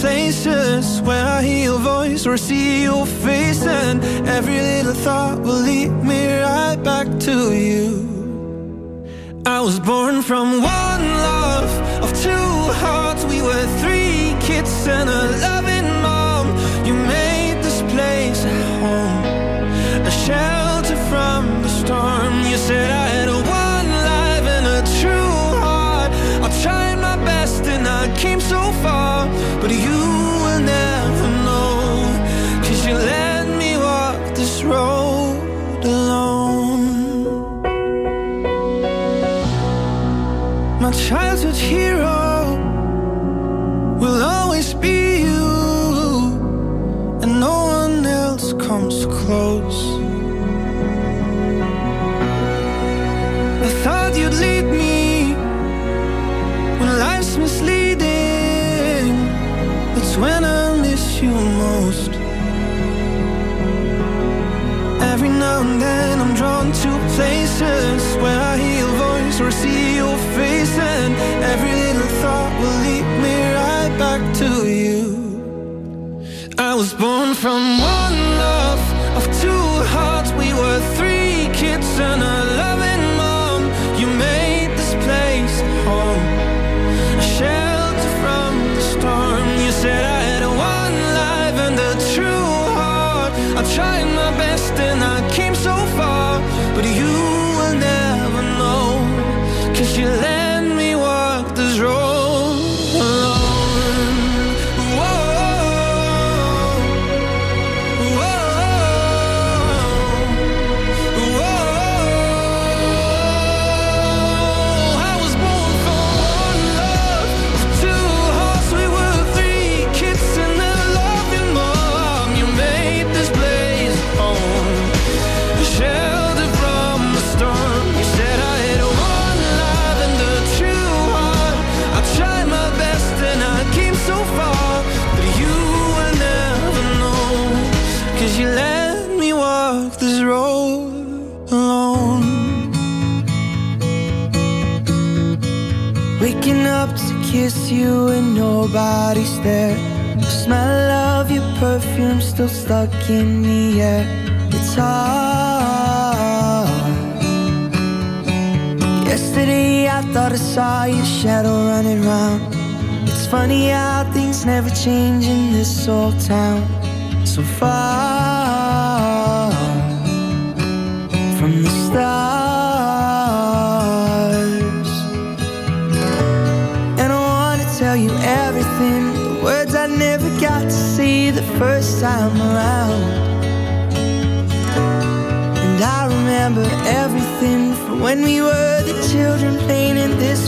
Places where I hear your voice or see your face, and every little thought will lead me right back to you. I was born from one love of two hearts. We were three kids and a loving mom. You made this place a home, a shelter from the storm. You said childhood hero will always be you, and no one else comes close. I thought you'd lead me when life's misleading. That's when I miss you most. Every now and then I'm drawn to places where I hear your voice or see to you. I was born from one love of two hearts. We were three kids and a loving mom. You made this place home, a shelter from the storm. You said I had one life and a true heart. I tried my best and I came so far, but you will never know. Cause you let looking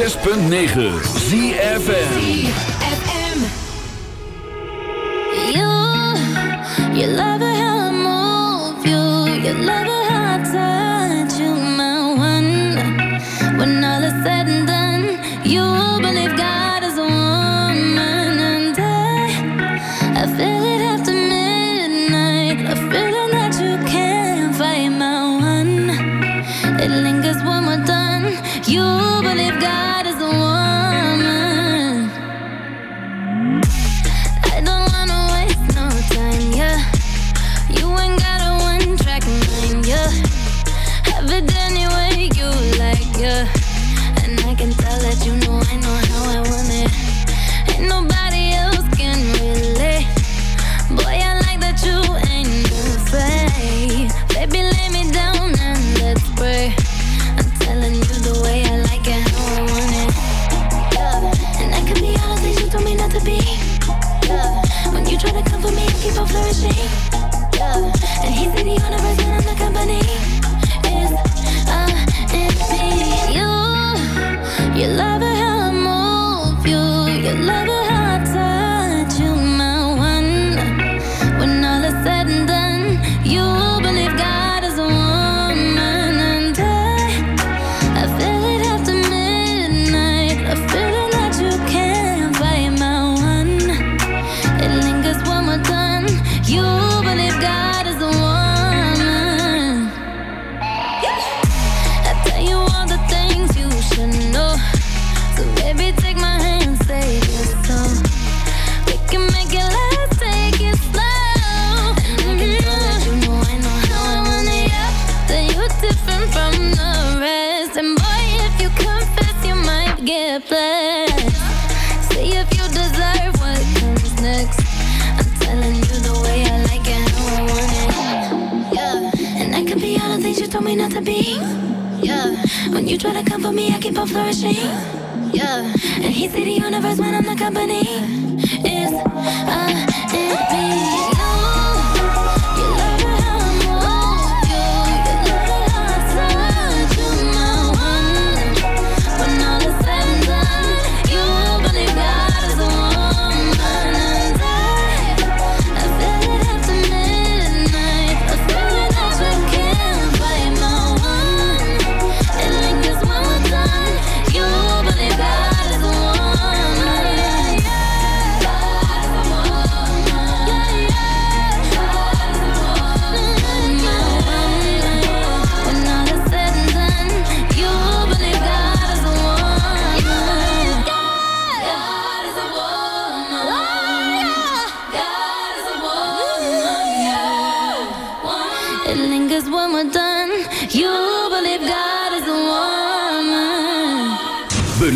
106.9 ZFN keep on flourishing. Yeah. And he's in the universe and I'm the company. You try to come for me, I keep on flourishing. Yeah. And he said the universe when I'm the company. Is a in.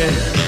Okay.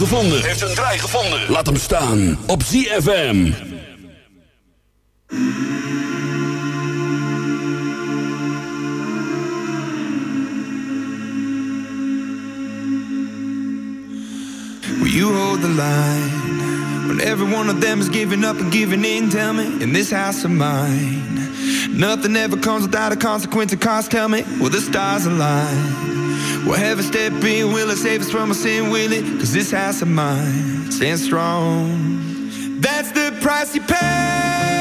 Gevonden. Heeft een draai gevonden. Laat hem staan op ZFM. Will you hold the line when every one of them is giving up and giving in? Tell me, in this house of mine, nothing ever comes without a consequence. And cost, tell me, will the stars align? Will heaven step in? Will it save us from our sin? Will it? Cause this house of mine stands strong. That's the price you pay.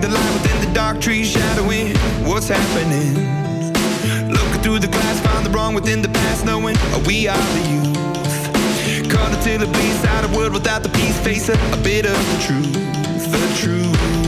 the light within the dark trees shadowing what's happening. Looking through the glass, find the wrong within the past, knowing we are the youth. Caught until it bleeds out of wood without the peace, facing a bit of the truth, the truth.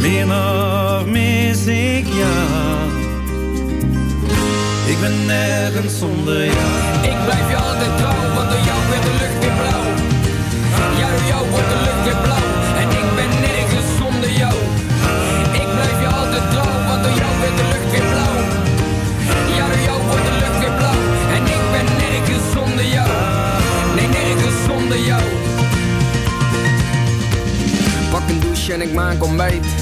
Meer nog mis ik jou. Ik ben nergens zonder jou. Ik blijf je altijd trouw, want door jou werd de lucht weer blauw. Ja, door jou wordt de lucht weer blauw en ik ben nergens zonder jou. Ik blijf je altijd trouw, want door jou werd de lucht weer blauw. Ja, door jou wordt de lucht weer blauw en ik ben nergens zonder jou. Nee, nergens zonder jou. Pak een douche en ik maak ontbijt.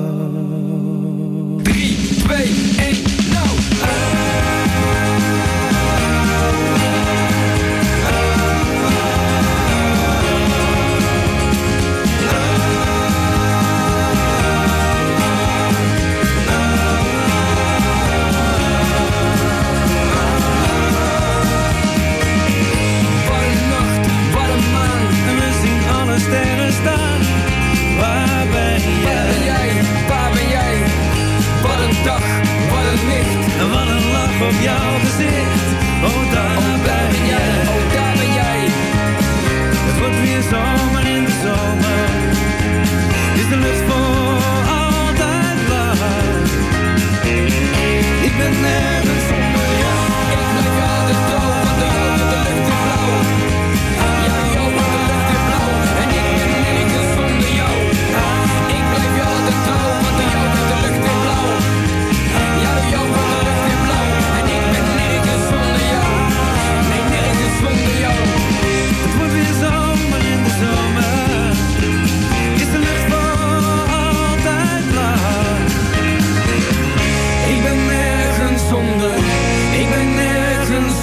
op jouw gezicht. Oh, daar oh, ben jij. Oh, daar ben jij. Het wordt weer zomer in de zomer. Is de lucht voor altijd waar? Ik ben er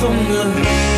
送了。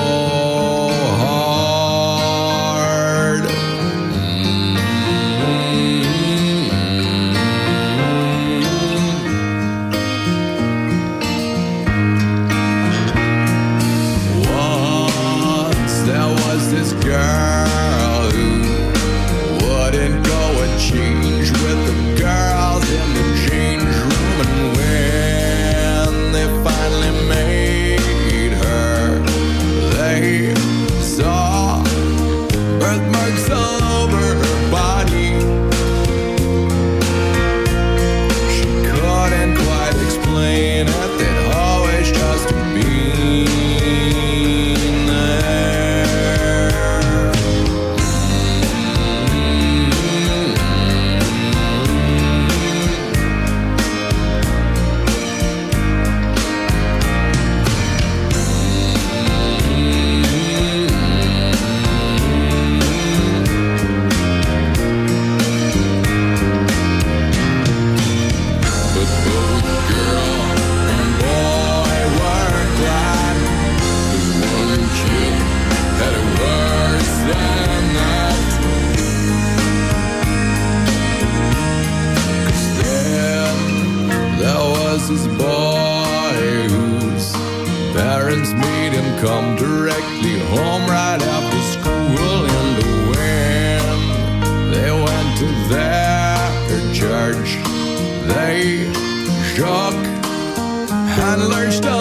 truck and lurched up.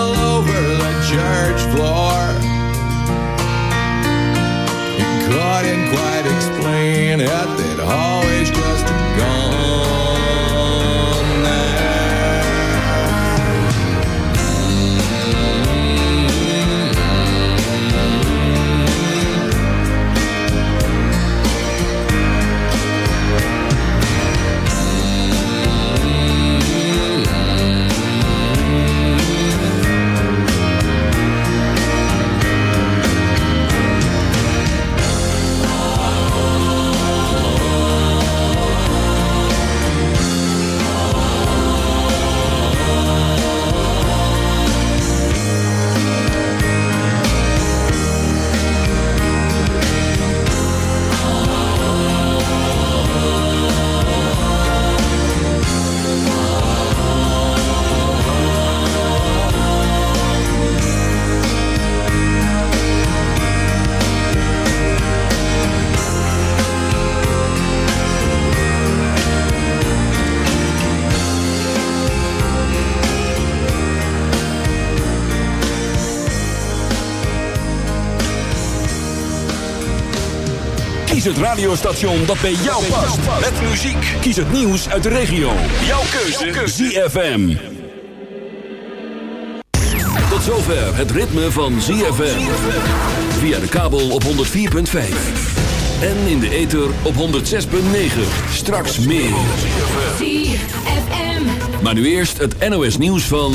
Radiostation dat bij jou past. Met muziek. Kies het nieuws uit de regio. Jouw keuze. ZFM. Tot zover het ritme van ZFM. Via de kabel op 104.5. En in de ether op 106.9. Straks meer. ZFM. Maar nu eerst het NOS nieuws van...